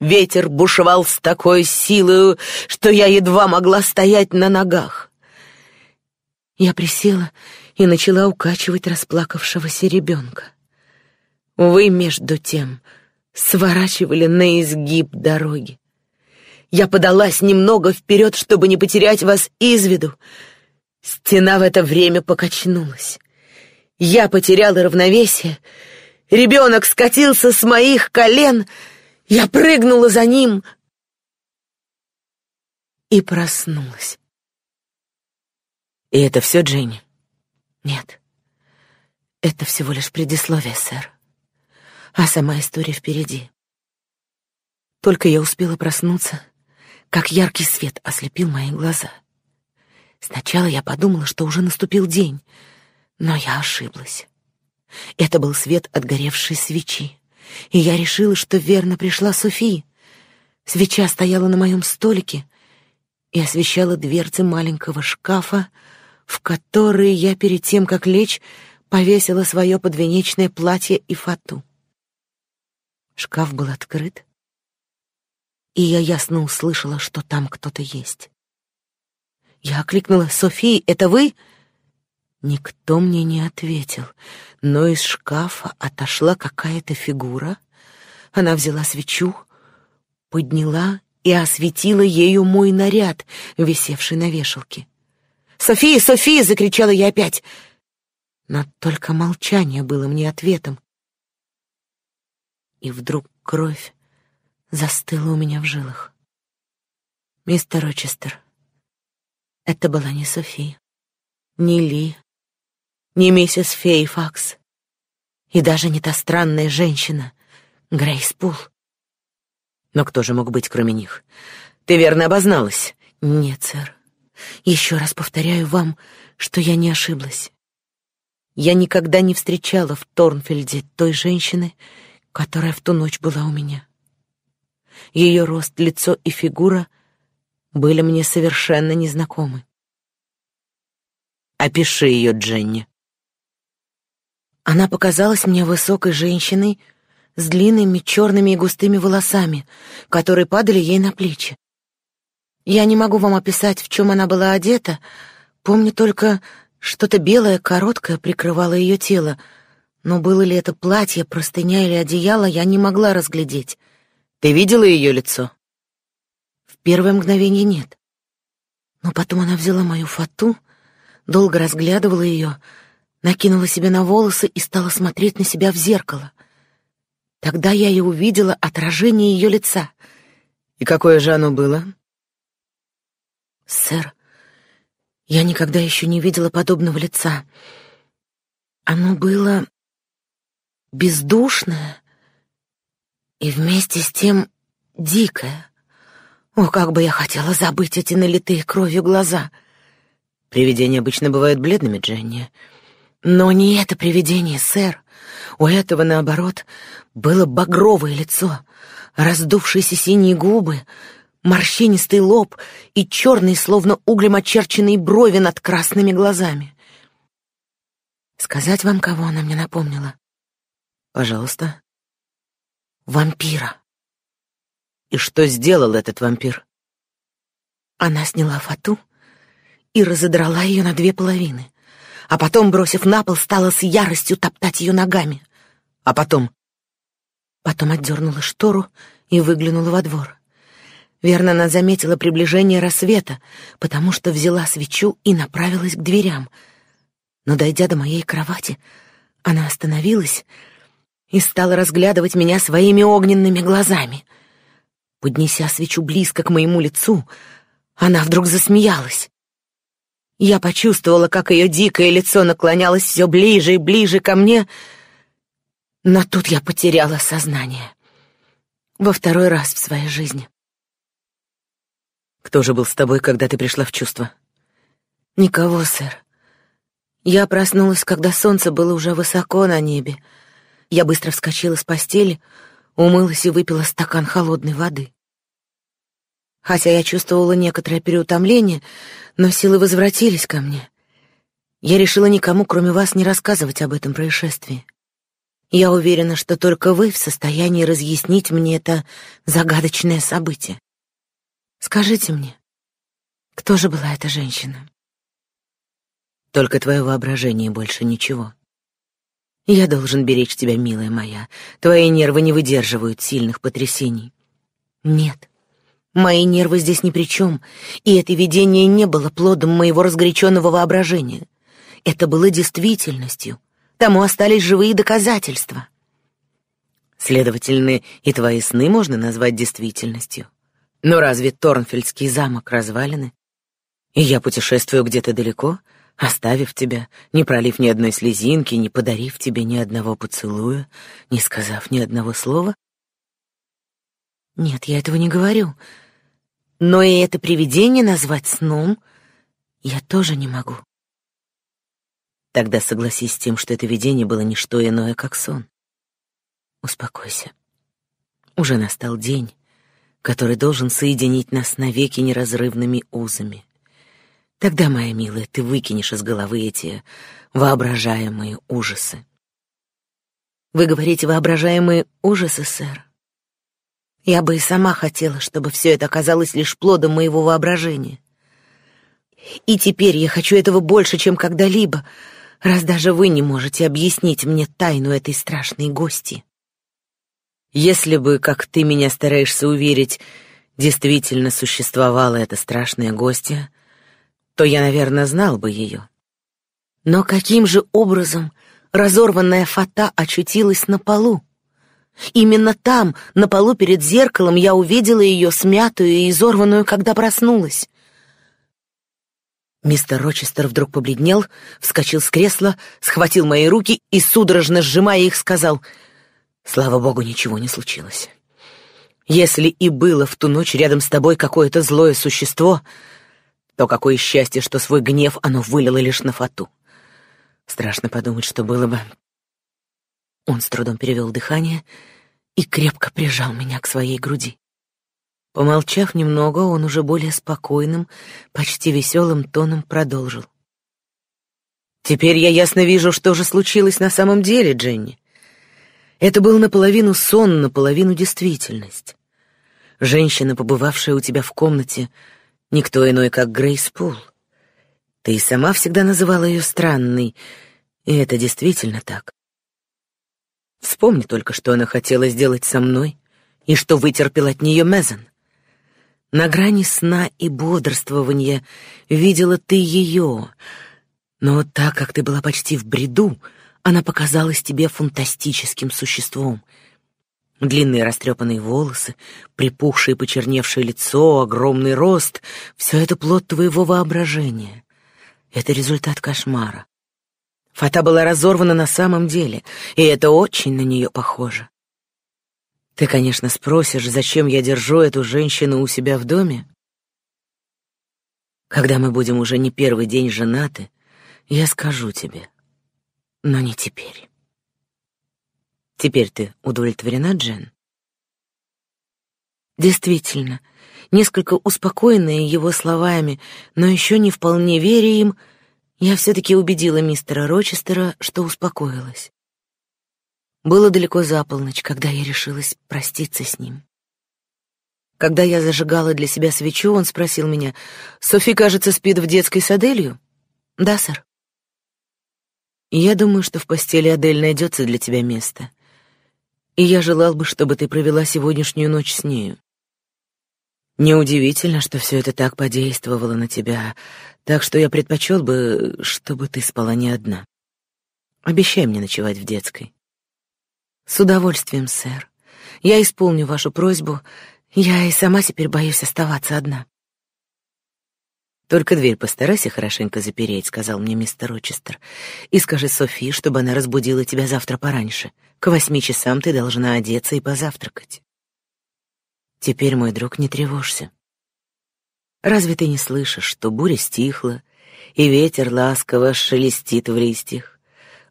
Ветер бушевал с такой силой, что я едва могла стоять на ногах. Я присела и начала укачивать расплакавшегося ребенка. Вы, между тем, сворачивали на изгиб дороги. Я подалась немного вперед, чтобы не потерять вас из виду. Стена в это время покачнулась. Я потеряла равновесие. Ребенок скатился с моих колен — я прыгнула за ним и проснулась. И это все, Дженни? Нет. Это всего лишь предисловие, сэр. А сама история впереди. Только я успела проснуться, как яркий свет ослепил мои глаза. Сначала я подумала, что уже наступил день, но я ошиблась. Это был свет от горевшей свечи и я решила, что верно пришла Софи. Свеча стояла на моем столике и освещала дверцы маленького шкафа, в который я перед тем, как лечь, повесила свое подвенечное платье и фату. Шкаф был открыт, и я ясно услышала, что там кто-то есть. Я окликнула «Софи, это вы?» Никто мне не ответил, но из шкафа отошла какая-то фигура. Она взяла свечу, подняла и осветила ею мой наряд, висевший на вешалке. «София, София!» — закричала я опять. Но только молчание было мне ответом. И вдруг кровь застыла у меня в жилах. «Мистер Рочестер, это была не София, не Ли, не миссис Фейфакс и даже не та странная женщина, Грейс Пул. Но кто же мог быть, кроме них? Ты верно обозналась? Нет, сэр. Еще раз повторяю вам, что я не ошиблась. Я никогда не встречала в Торнфельде той женщины, которая в ту ночь была у меня. Ее рост, лицо и фигура были мне совершенно незнакомы. Опиши ее, Дженни. Она показалась мне высокой женщиной с длинными черными и густыми волосами, которые падали ей на плечи. Я не могу вам описать, в чем она была одета, помню только, что-то белое, короткое прикрывало ее тело, но было ли это платье, простыня или одеяло, я не могла разглядеть. Ты видела ее лицо? В первое мгновение нет. Но потом она взяла мою фату, долго разглядывала ее, накинула себе на волосы и стала смотреть на себя в зеркало. Тогда я и увидела отражение ее лица. И какое же оно было? Сэр, я никогда еще не видела подобного лица. Оно было бездушное и вместе с тем дикое. О, как бы я хотела забыть эти налитые кровью глаза. Привидения обычно бывают бледными, Дженни. Но не это привидение, сэр. У этого, наоборот, было багровое лицо, раздувшиеся синие губы, морщинистый лоб и черные, словно углем очерченные брови над красными глазами. Сказать вам, кого она мне напомнила? Пожалуйста. Вампира. И что сделал этот вампир? Она сняла фату и разодрала ее на две половины а потом, бросив на пол, стала с яростью топтать ее ногами. А потом? Потом отдернула штору и выглянула во двор. Верно, она заметила приближение рассвета, потому что взяла свечу и направилась к дверям. Но, дойдя до моей кровати, она остановилась и стала разглядывать меня своими огненными глазами. Поднеся свечу близко к моему лицу, она вдруг засмеялась. Я почувствовала, как ее дикое лицо наклонялось все ближе и ближе ко мне, но тут я потеряла сознание. Во второй раз в своей жизни. Кто же был с тобой, когда ты пришла в чувство? Никого, сэр. Я проснулась, когда солнце было уже высоко на небе. Я быстро вскочила с постели, умылась и выпила стакан холодной воды. Хотя я чувствовала некоторое переутомление, но силы возвратились ко мне. Я решила никому, кроме вас, не рассказывать об этом происшествии. Я уверена, что только вы в состоянии разъяснить мне это загадочное событие. Скажите мне, кто же была эта женщина? Только твое воображение больше ничего. Я должен беречь тебя, милая моя. Твои нервы не выдерживают сильных потрясений. Нет, мои нервы здесь ни при чем, и это видение не было плодом моего разгоряченного воображения. Это было действительностью. Тому остались живые доказательства. Следовательно, и твои сны можно назвать действительностью. Но разве Торнфельдский замок развалины? И я путешествую где-то далеко, оставив тебя, не пролив ни одной слезинки, не подарив тебе ни одного поцелуя, не сказав ни одного слова? Нет, я этого не говорю. Но и это привидение назвать сном я тоже не могу. Тогда согласись с тем, что это видение было не что иное, как сон. Успокойся. Уже настал день, который должен соединить нас навеки неразрывными узами. Тогда, моя милая, ты выкинешь из головы эти воображаемые ужасы. Вы говорите воображаемые ужасы, сэр? Я бы и сама хотела, чтобы все это оказалось лишь плодом моего воображения. И теперь я хочу этого больше, чем когда-либо, раз даже вы не можете объяснить мне тайну этой страшной гости. Если бы, как ты меня стараешься уверить, действительно существовала эта страшная гостья, то я, наверное, знал бы ее. Но каким же образом разорванная фата очутилась на полу? Именно там, на полу перед зеркалом, я увидела ее смятую и изорванную, когда проснулась. Мистер Рочестер вдруг побледнел, вскочил с кресла, схватил мои руки и, судорожно сжимая их, сказал, «Слава богу, ничего не случилось. Если и было в ту ночь рядом с тобой какое-то злое существо, то какое счастье, что свой гнев оно вылило лишь на фату. Страшно подумать, что было бы...» Он с трудом перевел дыхание и крепко прижал меня к своей груди. Помолчав немного, он уже более спокойным, почти веселым тоном продолжил. «Теперь я ясно вижу, что же случилось на самом деле, Дженни. Это был наполовину сон, наполовину действительность. Женщина, побывавшая у тебя в комнате, никто иной, как Грейс Пул. Ты и сама всегда называла ее странной, и это действительно так. Вспомни только, что она хотела сделать со мной, и что вытерпел от нее Мезон. На грани сна и бодрствования видела ты ее, но так как ты была почти в бреду, она показалась тебе фантастическим существом. Длинные растрепанные волосы, припухшее и почерневшее лицо, огромный рост — все это плод твоего воображения. Это результат кошмара. Фата была разорвана на самом деле, и это очень на нее похоже. Ты, конечно, спросишь, зачем я держу эту женщину у себя в доме? Когда мы будем уже не первый день женаты, я скажу тебе. Но не теперь. Теперь ты удовлетворена, Джен? Действительно, несколько успокоенная его словами, но еще не вполне веря им, я все-таки убедила мистера Рочестера, что успокоилась. Было далеко за полночь, когда я решилась проститься с ним. Когда я зажигала для себя свечу, он спросил меня, «Софи, кажется, спит в детской с Аделью?» «Да, сэр». «Я думаю, что в постели Адель найдется для тебя место. И я желал бы, чтобы ты провела сегодняшнюю ночь с нею. Неудивительно, что все это так подействовало на тебя, так что я предпочел бы, чтобы ты спала не одна. Обещай мне ночевать в детской. С удовольствием, сэр. Я исполню вашу просьбу. Я и сама теперь боюсь оставаться одна. Только дверь постарайся хорошенько запереть, сказал мне мистер Рочестер. И скажи Софии, чтобы она разбудила тебя завтра пораньше. К восьми часам ты должна одеться и позавтракать. Теперь, мой друг, не тревожься. Разве ты не слышишь, что буря стихла, и ветер ласково шелестит в листьях?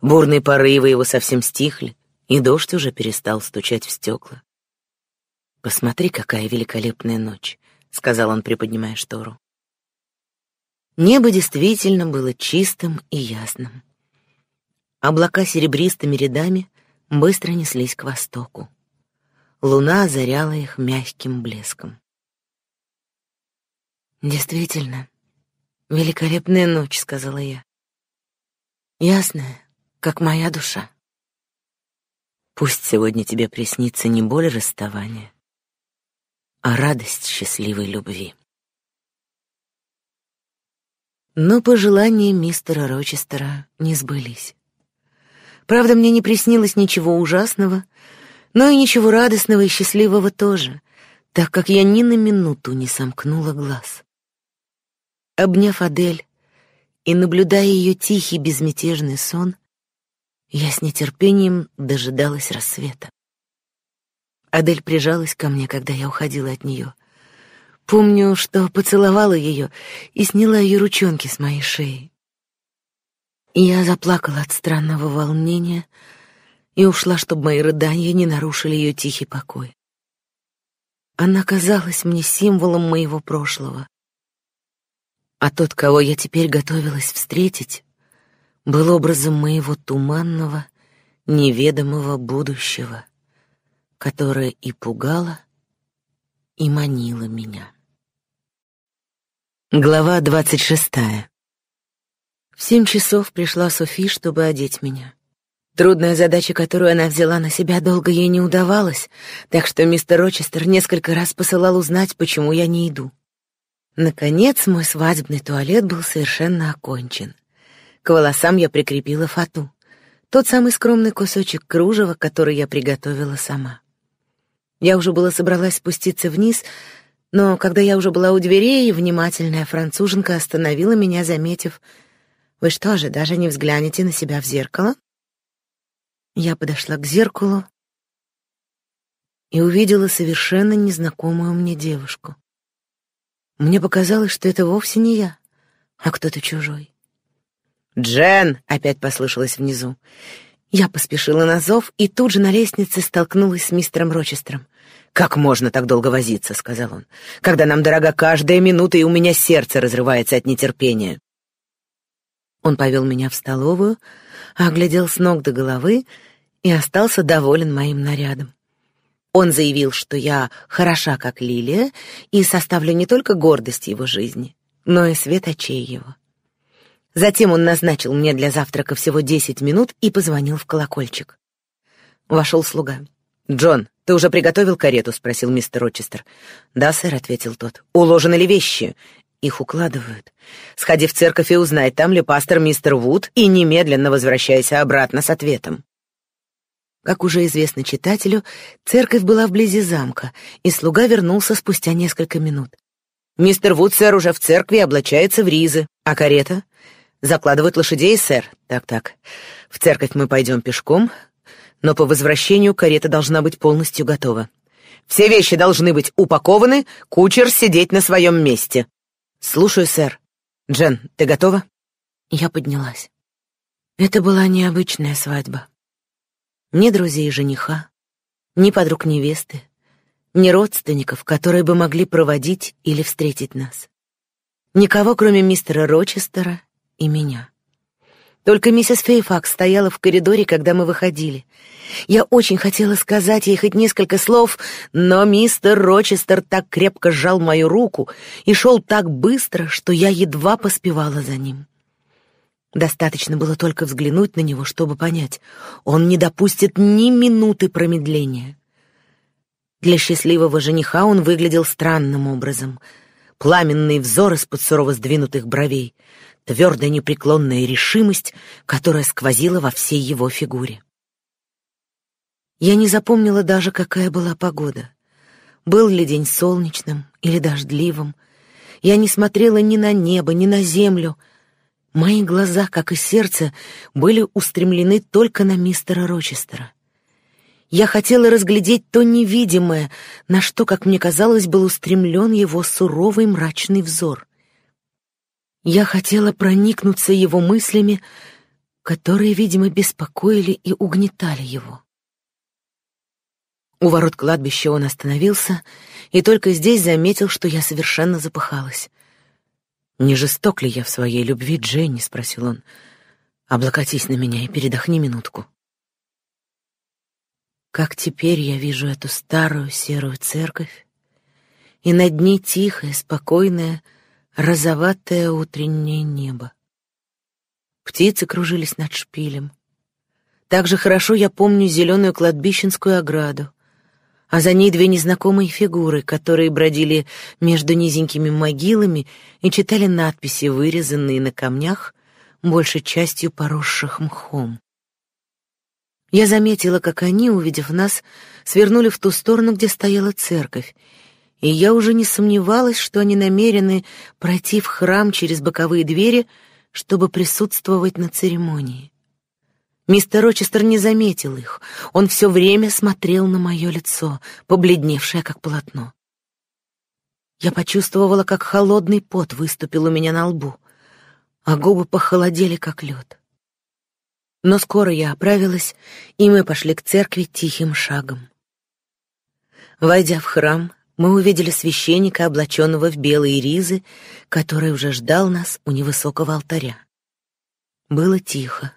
Бурные порывы его совсем стихли, и дождь уже перестал стучать в стекла. «Посмотри, какая великолепная ночь», — сказал он, приподнимая штору. Небо действительно было чистым и ясным. Облака серебристыми рядами быстро неслись к востоку. Луна озаряла их мягким блеском. «Действительно, великолепная ночь», — сказала я. «Ясная, как моя душа». Пусть сегодня тебе приснится не боль расставания, а радость счастливой любви. Но пожелания мистера Рочестера не сбылись. Правда, мне не приснилось ничего ужасного, но и ничего радостного и счастливого тоже, так как я ни на минуту не сомкнула глаз. Обняв Адель и наблюдая ее тихий безмятежный сон, я с нетерпением дожидалась рассвета. Адель прижалась ко мне, когда я уходила от нее. Помню, что поцеловала ее и сняла ее ручонки с моей шеи. Я заплакала от странного волнения и ушла, чтобы мои рыдания не нарушили ее тихий покой. Она казалась мне символом моего прошлого. А тот, кого я теперь готовилась встретить, был образом моего туманного, неведомого будущего, которое и пугало, и манило меня. Глава двадцать шестая. В семь часов пришла Софи, чтобы одеть меня. Трудная задача, которую она взяла на себя, долго ей не удавалась, так что мистер Рочестер несколько раз посылал узнать, почему я не иду. Наконец, мой свадебный туалет был совершенно окончен. К волосам я прикрепила фату. Тот самый скромный кусочек кружева, который я приготовила сама. Я уже была собралась спуститься вниз, но когда я уже была у дверей, внимательная француженка остановила меня, заметив: "Вы что же, даже не взглянете на себя в зеркало?" Я подошла к зеркалу и увидела совершенно незнакомую мне девушку. Мне показалось, что это вовсе не я, а кто-то чужой. «Джен!» — опять послышалось внизу. Я поспешила на зов и тут же на лестнице столкнулась с мистером Рочестером. «Как можно так долго возиться?» — сказал он. «Когда нам дорога каждая минута, и у меня сердце разрывается от нетерпения». Он повел меня в столовую, оглядел с ног до головы и остался доволен моим нарядом. Он заявил, что я хороша, как лилия, и составлю не только гордость его жизни, но и свет очей его. Затем он назначил мне для завтрака всего десять минут и позвонил в колокольчик. Вошел слуга. «Джон, ты уже приготовил карету?» — спросил мистер Рочестер. «Да, сэр», — ответил тот. «Уложены ли вещи?» «Их укладывают». «Сходи в церковь и узнай, там ли пастор мистер Вуд, и немедленно возвращайся обратно с ответом». Как уже известно читателю, церковь была вблизи замка, и слуга вернулся спустя несколько минут. «Мистер Вуд, сэр, уже в церкви облачается в ризы. А карета?» Закладывают лошадей, сэр. Так-так. В церковь мы пойдем пешком, но по возвращению карета должна быть полностью готова. Все вещи должны быть упакованы, кучер сидеть на своем месте. Слушаю, сэр. Джен, ты готова? Я поднялась. Это была необычная свадьба. Ни друзей жениха, ни подруг невесты, ни родственников, которые бы могли проводить или встретить нас. Никого, кроме мистера Рочестера и меня. Только миссис Фейфакс стояла в коридоре, когда мы выходили. Я очень хотела сказать ей хоть несколько слов, но мистер Рочестер так крепко сжал мою руку и шел так быстро, что я едва поспевала за ним. Достаточно было только взглянуть на него, чтобы понять, он не допустит ни минуты промедления. Для счастливого жениха он выглядел странным образом. Пламенный взор из-под сурово сдвинутых бровей — твердая непреклонная решимость, которая сквозила во всей его фигуре. Я не запомнила даже, какая была погода. Был ли день солнечным или дождливым. Я не смотрела ни на небо, ни на землю. Мои глаза, как и сердце, были устремлены только на мистера Рочестера. Я хотела разглядеть то невидимое, на что, как мне казалось, был устремлен его суровый мрачный взор. Я хотела проникнуться его мыслями, которые, видимо, беспокоили и угнетали его. У ворот кладбища он остановился и только здесь заметил, что я совершенно запыхалась. «Не жесток ли я в своей любви, Дженни?» — спросил он. «Облокотись на меня и передохни минутку». как теперь я вижу эту старую серую церковь, и над ней тихое, спокойное, розоватое утреннее небо. Птицы кружились над шпилем. Так же хорошо я помню зеленую кладбищенскую ограду, а за ней две незнакомые фигуры, которые бродили между низенькими могилами и читали надписи, вырезанные на камнях, большей частью поросших мхом. Я заметила, как они, увидев нас, свернули в ту сторону, где стояла церковь, и я уже не сомневалась, что они намерены пройти в храм через боковые двери, чтобы присутствовать на церемонии. Мистер Рочестер не заметил их. Он все время смотрел на мое лицо, побледневшее как полотно. Я почувствовала, как холодный пот выступил у меня на лбу, а губы похолодели, как лед. Но скоро я оправилась, и мы пошли к церкви тихим шагом. Войдя в храм, мы увидели священника, облаченного в белые ризы, который уже ждал нас у невысокого алтаря. Было тихо.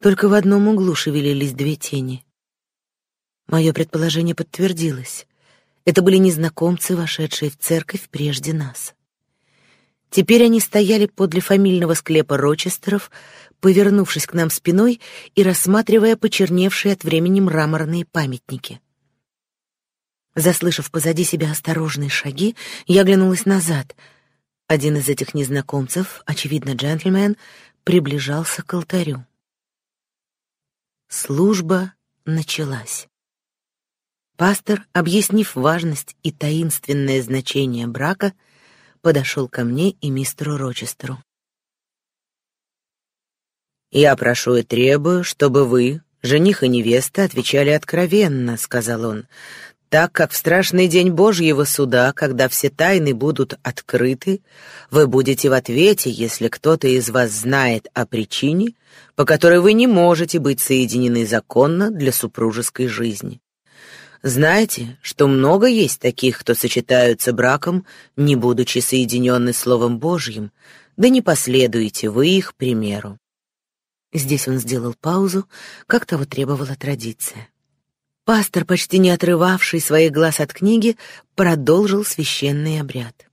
Только в одном углу шевелились две тени. Мое предположение подтвердилось. Это были незнакомцы, вошедшие в церковь прежде нас. Теперь они стояли подле фамильного склепа Рочестеров, повернувшись к нам спиной и рассматривая почерневшие от времени мраморные памятники. Заслышав позади себя осторожные шаги, я оглянулась назад. Один из этих незнакомцев, очевидно, джентльмен, приближался к алтарю. Служба началась. Пастор, объяснив важность и таинственное значение брака, подошел ко мне и мистеру Рочестеру. «Я прошу и требую, чтобы вы, жених и невеста, отвечали откровенно», — сказал он, так как в страшный день Божьего суда, когда все тайны будут открыты, вы будете в ответе, если кто-то из вас знает о причине, по которой вы не можете быть соединены законно для супружеской жизни. Знаете, что много есть таких, кто сочетаются браком, не будучи соединенны Словом Божьим, да не последуете вы их примеру. Здесь он сделал паузу, как того требовала традиция. Пастор, почти не отрывавший своих глаз от книги, продолжил священный обряд.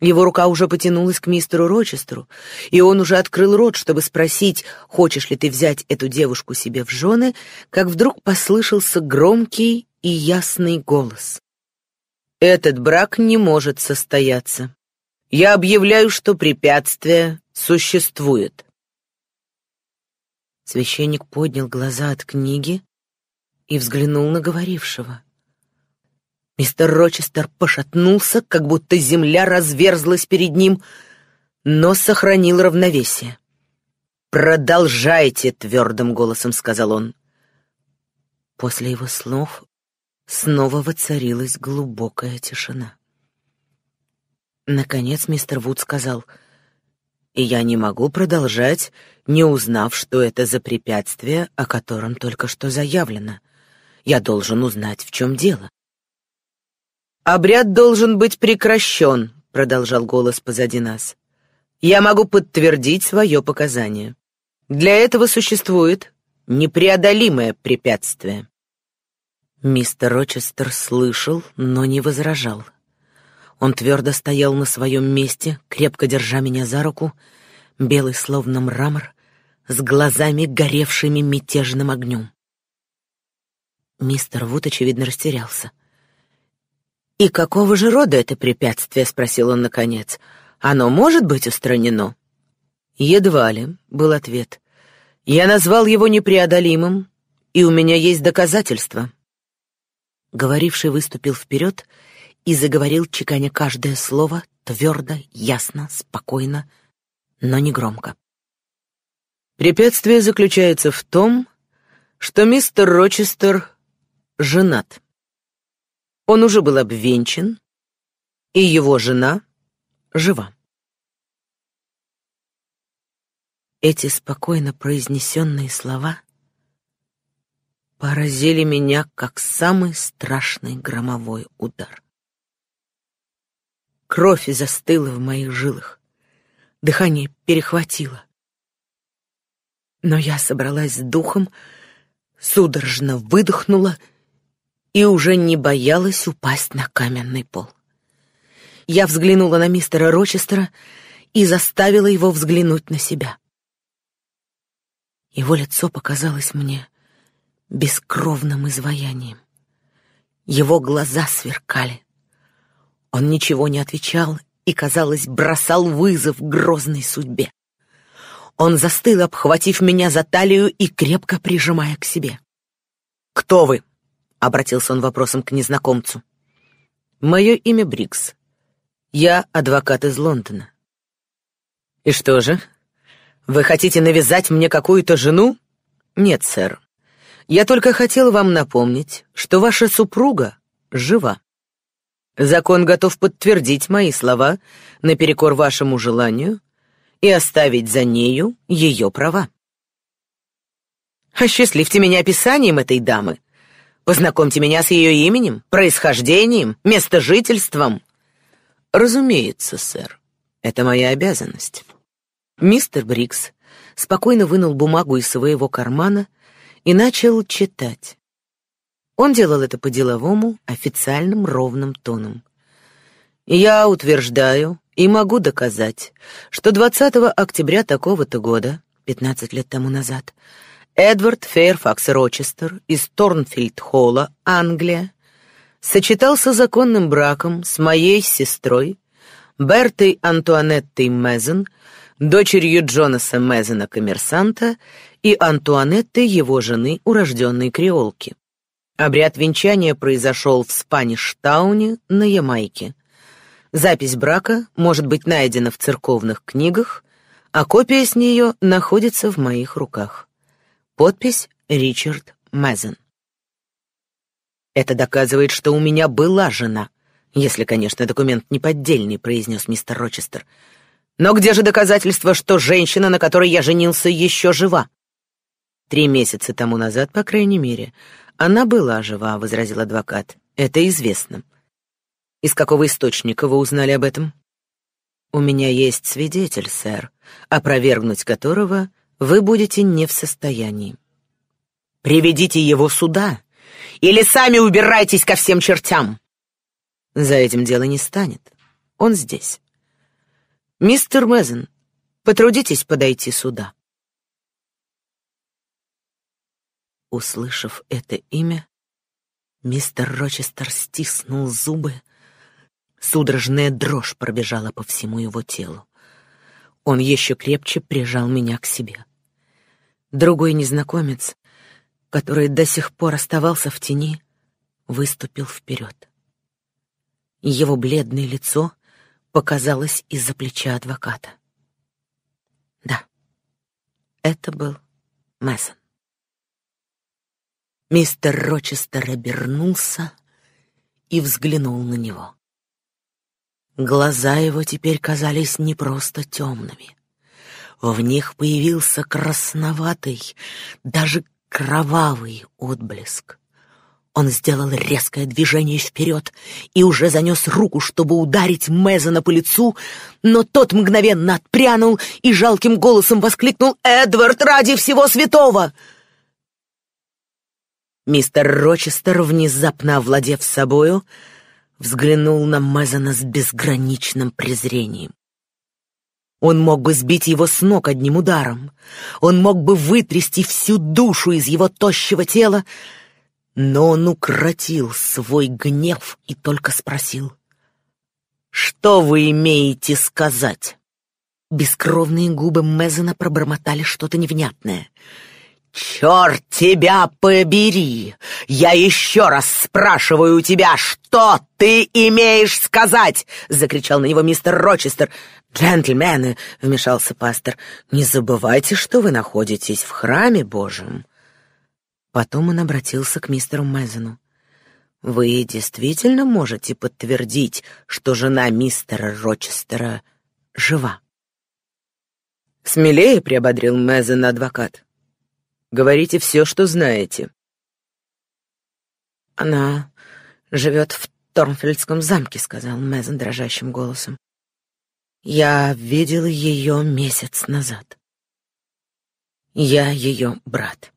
Его рука уже потянулась к мистеру Рочестеру, и он уже открыл рот, чтобы спросить, хочешь ли ты взять эту девушку себе в жены, как вдруг послышался громкий и ясный голос. «Этот брак не может состояться. Я объявляю, что препятствие существует». Священник поднял глаза от книги, и взглянул на говорившего. Мистер Рочестер пошатнулся, как будто земля разверзлась перед ним, но сохранил равновесие. «Продолжайте!» — твердым голосом сказал он. После его слов снова воцарилась глубокая тишина. Наконец мистер Вуд сказал, «И я не могу продолжать, не узнав, что это за препятствие, о котором только что заявлено. Я должен узнать, в чем дело. «Обряд должен быть прекращен», — продолжал голос позади нас. «Я могу подтвердить свое показание. Для этого существует непреодолимое препятствие». Мистер Рочестер слышал, но не возражал. Он твердо стоял на своем месте, крепко держа меня за руку, белый словно мрамор, с глазами, горевшими мятежным огнем. Мистер Вуд, очевидно, растерялся. «И какого же рода это препятствие?» — спросил он наконец. «Оно может быть устранено?» «Едва ли», — был ответ. «Я назвал его непреодолимым, и у меня есть доказательства». Говоривший выступил вперед и заговорил, чеканя каждое слово, твердо, ясно, спокойно, но не громко. Препятствие заключается в том, что мистер Рочестер женат. Он уже был обвенчан, и его жена жива. Эти спокойно произнесенные слова поразили меня как самый страшный громовой удар. Кровь застыла в моих жилах, дыхание перехватило. Но я собралась с духом, судорожно выдохнула и уже не боялась упасть на каменный пол. Я взглянула на мистера Рочестера и заставила его взглянуть на себя. Его лицо показалось мне бескровным изваянием. Его глаза сверкали. Он ничего не отвечал и, казалось, бросал вызов грозной судьбе. Он застыл, обхватив меня за талию и крепко прижимая к себе. «Кто вы?» — обратился он вопросом к незнакомцу. «Мое имя Брикс. Я адвокат из Лондона». «И что же? Вы хотите навязать мне какую-то жену?» «Нет, сэр. Я только хотел вам напомнить, что ваша супруга жива. Закон готов подтвердить мои слова наперекор вашему желанию и оставить за нею ее права. Осчастливьте меня описанием этой дамы. Познакомьте меня с ее именем, происхождением, местожительством. Разумеется, сэр. Это моя обязанность. Мистер Брикс спокойно вынул бумагу из своего кармана и начал читать. Он делал это по-деловому, официальным, ровным тоном. «Я утверждаю и могу доказать, что 20 октября такого-то года, 15 лет тому назад, Эдвард Фейрфакс Рочестер из Торнфилд-Холла, Англия, сочетался законным браком с моей сестрой, Бертой Антуанеттой Мезен, дочерью Джонаса Мезена, коммерсанта, и Антуанеттой его жены, урожденной креолки. Обряд венчания произошел в Спаништауне на Ямайке. Запись брака может быть найдена в церковных книгах, а копия с нее находится в моих руках. Подпись Ричард Мезен. Это доказывает, что у меня была жена, если, конечно, документ не поддельный, произнес мистер Рочестер. Но где же доказательство, что женщина, на которой я женился, еще жива? Три месяца тому назад, по крайней мере, «Она была жива», — возразил адвокат. «Это известно». «Из какого источника вы узнали об этом?» «У меня есть свидетель, сэр, опровергнуть которого вы будете не в состоянии». «Приведите его сюда, или сами убирайтесь ко всем чертям!» «За этим дело не станет. Он здесь». «Мистер Мезен, потрудитесь подойти сюда». Услышав это имя, мистер Рочестер стиснул зубы. Судорожная дрожь пробежала по всему его телу. Он еще крепче прижал меня к себе. Другой незнакомец, который до сих пор оставался в тени, выступил вперед. Его бледное лицо показалось из-за плеча адвоката. Да, это был Мессон. Мистер Рочестер обернулся и взглянул на него. Глаза его теперь казались не просто темными. В них появился красноватый, даже кровавый отблеск. Он сделал резкое движение вперед и уже занес руку, чтобы ударить Мезона по лицу, но тот мгновенно отпрянул и жалким голосом воскликнул «Эдвард, ради всего святого!» Мистер Рочестер, внезапно овладев собою, взглянул на Мезона с безграничным презрением. Он мог бы сбить его с ног одним ударом. Он мог бы вытрясти всю душу из его тощего тела, но он укротил свой гнев и только спросил. «Что вы имеете сказать?» Бескровные губы Мезона пробормотали что-то невнятное — «Черт тебя побери! Я еще раз спрашиваю у тебя, что ты имеешь сказать?» — закричал на него мистер Рочестер. «Джентльмены!» — вмешался пастор. «Не забывайте, что вы находитесь в храме Божьем». Потом он обратился к мистеру Мезону. «Вы действительно можете подтвердить, что жена мистера Рочестера жива?» «Смелее», — приободрил Мезон адвокат. Говорите все, что знаете. Она живет в Торнфельдском замке, сказал Мезон дрожащим голосом. Я видел ее месяц назад. Я ее брат.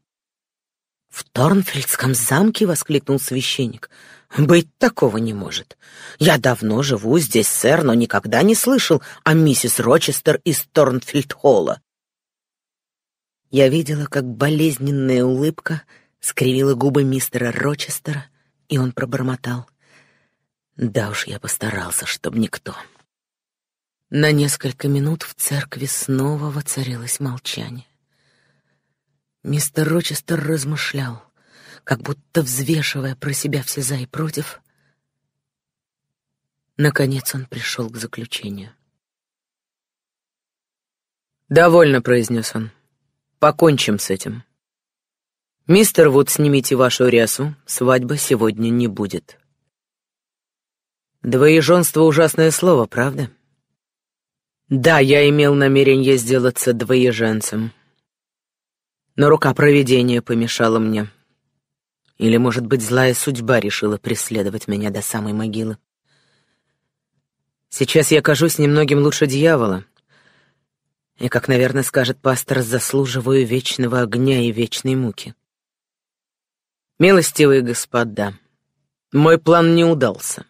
«В Торнфельдском замке?» — воскликнул священник. «Быть такого не может. Я давно живу здесь, сэр, но никогда не слышал о миссис Рочестер из Торнфильд-холла». Я видела, как болезненная улыбка скривила губы мистера Рочестера, и он пробормотал. «Да уж я постарался, чтоб никто». На несколько минут в церкви снова воцарилось молчание. Мистер Рочестер размышлял, как будто взвешивая про себя все за и против. Наконец он пришел к заключению. «Довольно», — произнес он. «Покончим с этим. Мистер Вуд, снимите вашу рясу, свадьбы сегодня не будет». Двоеженство — ужасное слово, правда? Да, я имел намерение сделаться двоеженцем но рука провидения помешала мне. Или, может быть, злая судьба решила преследовать меня до самой могилы. Сейчас я кажусь немногим лучше дьявола. И, как, наверное, скажет пастор, заслуживаю вечного огня и вечной муки. Милостивые господа, мой план не удался.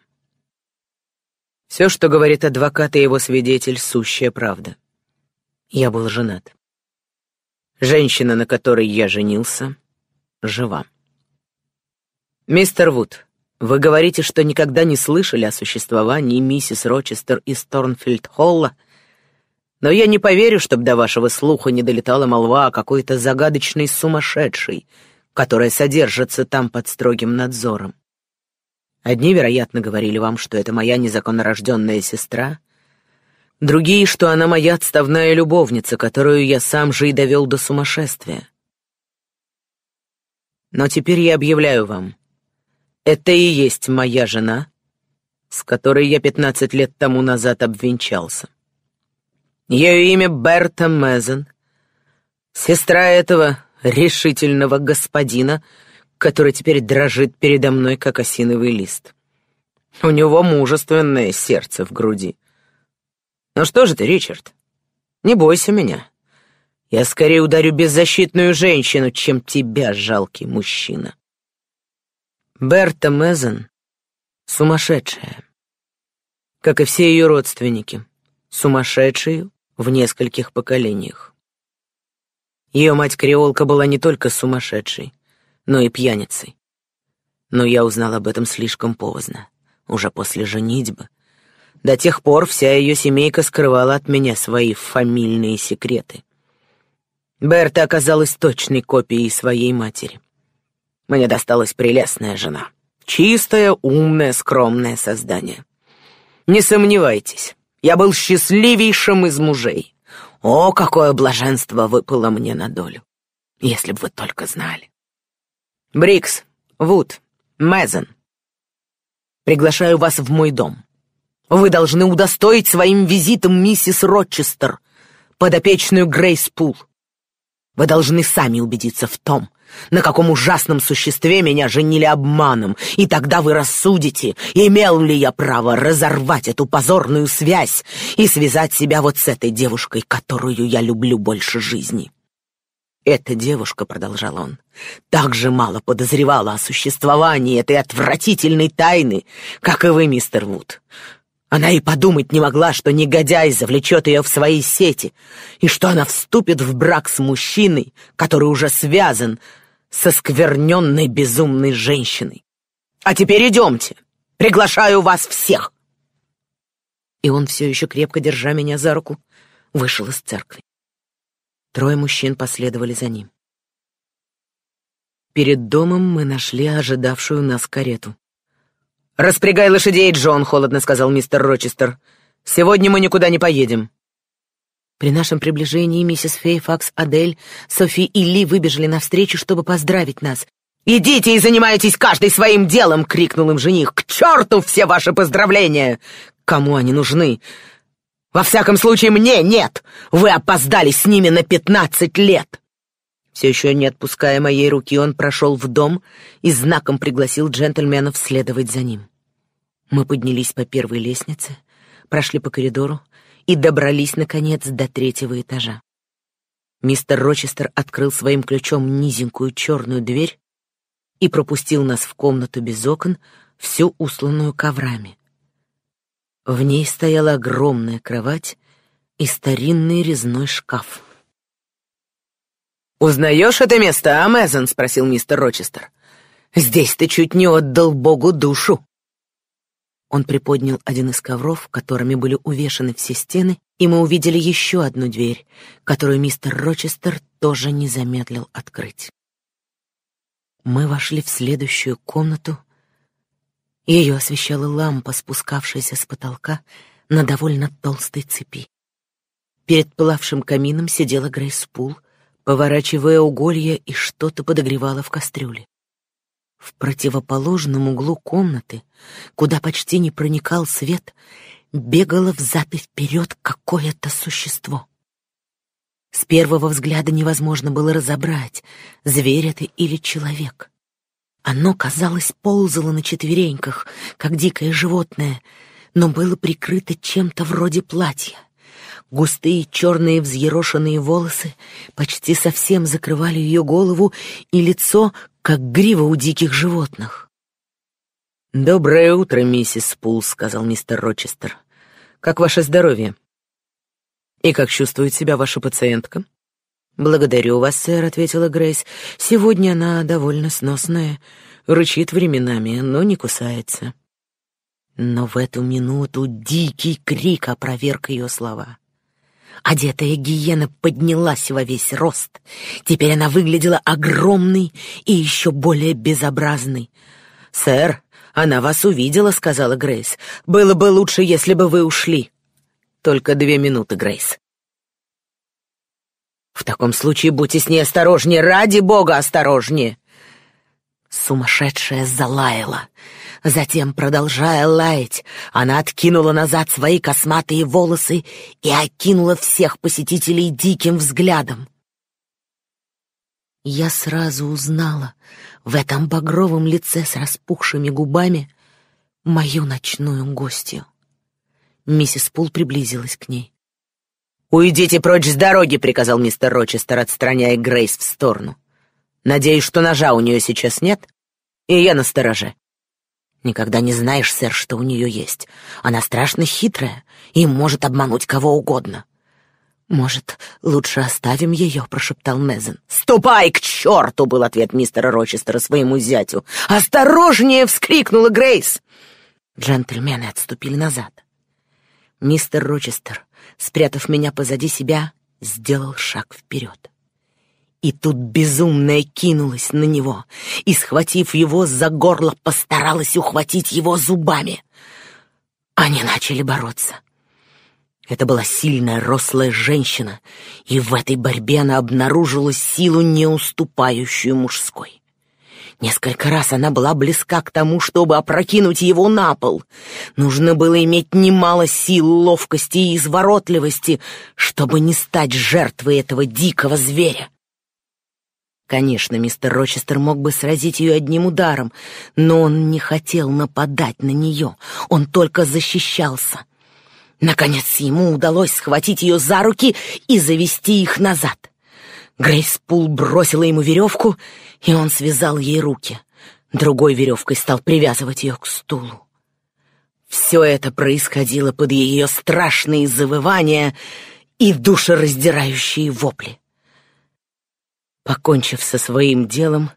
Все, что говорит адвокат и его свидетель, сущая правда. Я был женат. Женщина, на которой я женился, жива. Мистер Вуд, вы говорите, что никогда не слышали о существовании миссис Рочестер из Торнфилд-Холла, но я не поверю, чтобы до вашего слуха не долетала молва о какой-то загадочной сумасшедшей, которая содержится там под строгим надзором. Одни, вероятно, говорили вам, что это моя незаконнорожденная сестра — Другие, что она моя отставная любовница, которую я сам же и довел до сумасшествия. Но теперь я объявляю вам, это и есть моя жена, с которой я пятнадцать лет тому назад обвенчался. Ее имя Берта Мезен, сестра этого решительного господина, который теперь дрожит передо мной, как осиновый лист. У него мужественное сердце в груди. Ну что же ты, Ричард? Не бойся меня. Я скорее ударю беззащитную женщину, чем тебя, жалкий мужчина. Берта Мезен сумасшедшая, как и все ее родственники, сумасшедшие в нескольких поколениях. Ее мать-креолка была не только сумасшедшей, но и пьяницей. Но я узнал об этом слишком поздно, уже после женитьбы, до тех пор вся ее семейка скрывала от меня свои фамильные секреты. Берта оказалась точной копией своей матери. Мне досталась прелестная жена. Чистое, умное, скромное создание. Не сомневайтесь, я был счастливейшим из мужей. О, какое блаженство выпало мне на долю. Если бы вы только знали. Брикс, Вуд, Мезен. Приглашаю вас в мой дом. Вы должны удостоить своим визитом миссис Рочестер, подопечную Грейс Пул. Вы должны сами убедиться в том, на каком ужасном существе меня женили обманом, и тогда вы рассудите, имел ли я право разорвать эту позорную связь и связать себя вот с этой девушкой, которую я люблю больше жизни. Эта девушка, — продолжал он, — так же мало подозревала о существовании этой отвратительной тайны, как и вы, мистер Вуд. Она и подумать не могла, что негодяй завлечет ее в свои сети, и что она вступит в брак с мужчиной, который уже связан со скверненной безумной женщиной. А теперь идемте, приглашаю вас всех. И он, все еще крепко держа меня за руку, вышел из церкви. Трое мужчин последовали за ним. Перед домом мы нашли ожидавшую нас карету. «Распрягай лошадей, Джон», — холодно сказал мистер Рочестер. «Сегодня мы никуда не поедем». При нашем приближении миссис Фейфакс, Адель, Софи и Ли выбежали навстречу, чтобы поздравить нас. «Идите и занимайтесь каждый своим делом!» — крикнул им жених. «К черту все ваши поздравления! Кому они нужны? Во всяком случае, мне нет! Вы опоздали с ними на пятнадцать лет!» Все еще не отпуская моей руки, он прошел в дом и знаком пригласил джентльменов следовать за ним. Мы поднялись по первой лестнице, прошли по коридору и добрались, наконец, до третьего этажа. Мистер Рочестер открыл своим ключом низенькую черную дверь и пропустил нас в комнату без окон, всю усланную коврами. В ней стояла огромная кровать и старинный резной шкаф. «Узнаешь это место, Амазон?» — спросил мистер Рочестер. «Здесь ты чуть не отдал Богу душу». Он приподнял один из ковров, которыми были увешаны все стены, и мы увидели еще одну дверь, которую мистер Рочестер тоже не замедлил открыть. Мы вошли в следующую комнату. Ее освещала лампа, спускавшаяся с потолка на довольно толстой цепи. Перед пылавшим камином сидела Грейс Пул — поворачивая уголья и что-то подогревала в кастрюле. В противоположном углу комнаты, куда почти не проникал свет, бегало взад и вперед какое-то существо. С первого взгляда невозможно было разобрать, зверь это или человек. Оно, казалось, ползало на четвереньках, как дикое животное, но было прикрыто чем-то вроде платья. Густые черные взъерошенные волосы почти совсем закрывали ее голову и лицо, как грива у диких животных. «Доброе утро, миссис Пул», — сказал мистер Рочестер. «Как ваше здоровье?» «И как чувствует себя ваша пациентка?» «Благодарю вас, сэр», — ответила Грейс. «Сегодня она довольно сносная, рычит временами, но не кусается». Но в эту минуту дикий крик опроверг ее слова. Одетая гиена поднялась во весь рост. Теперь она выглядела огромной и еще более безобразной. «Сэр, она вас увидела», — сказала Грейс. «Было бы лучше, если бы вы ушли». «Только две минуты, Грейс». «В таком случае будьте с ней осторожнее, ради бога осторожнее!» Сумасшедшая залаяла. Затем, продолжая лаять, она откинула назад свои косматые волосы и окинула всех посетителей диким взглядом. Я сразу узнала в этом багровом лице с распухшими губами мою ночную гостью. Миссис Пул приблизилась к ней. «Уйдите прочь с дороги», — приказал мистер Рочестер, отстраняя Грейс в сторону. «Надеюсь, что ножа у нее сейчас нет, и я на стороже. Никогда не знаешь, сэр, что у нее есть. Она страшно хитрая и может обмануть кого угодно. «Может, лучше оставим ее?» — прошептал Мезен. «Ступай к черту!» — был ответ мистера Рочестера своему зятю. «Осторожнее!» — вскрикнула Грейс. Джентльмены отступили назад. Мистер Рочестер, спрятав меня позади себя, сделал шаг вперед. И тут безумная кинулась на него и, схватив его за горло, постаралась ухватить его зубами. Они начали бороться. Это была сильная, рослая женщина, и в этой борьбе она обнаружила силу, не уступающую мужской. Несколько раз она была близка к тому, чтобы опрокинуть его на пол. Нужно было иметь немало сил, ловкости и изворотливости, чтобы не стать жертвой этого дикого зверя. Конечно, мистер Рочестер мог бы сразить ее одним ударом, но он не хотел нападать на нее, он только защищался. Наконец ему удалось схватить ее за руки и завести их назад. Грейс Пул бросила ему веревку, и он связал ей руки. Другой веревкой стал привязывать ее к стулу. Все это происходило под ее страшные завывания и душераздирающие вопли. Покончив со своим делом,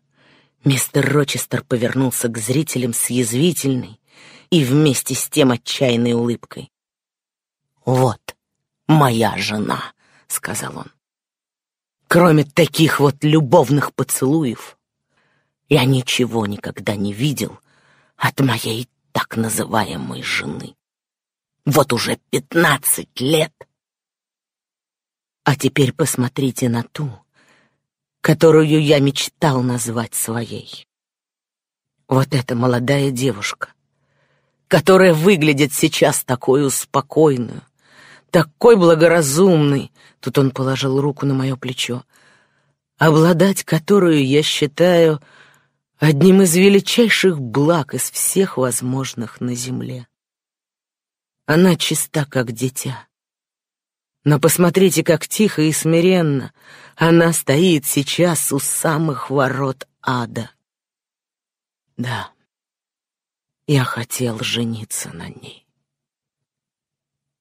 мистер Рочестер повернулся к зрителям с язвительной и вместе с тем отчаянной улыбкой. «Вот моя жена», — сказал он. «Кроме таких вот любовных поцелуев, я ничего никогда не видел от моей так называемой жены. Вот уже пятнадцать лет. А теперь посмотрите на ту, которую я мечтал назвать своей. Вот эта молодая девушка, которая выглядит сейчас такой спокойную, такой благоразумной, тут он положил руку на мое плечо, обладать которую я считаю одним из величайших благ из всех возможных на земле. Она чиста, как дитя. Но посмотрите, как тихо и смиренно она стоит сейчас у самых ворот ада. Да, я хотел жениться на ней.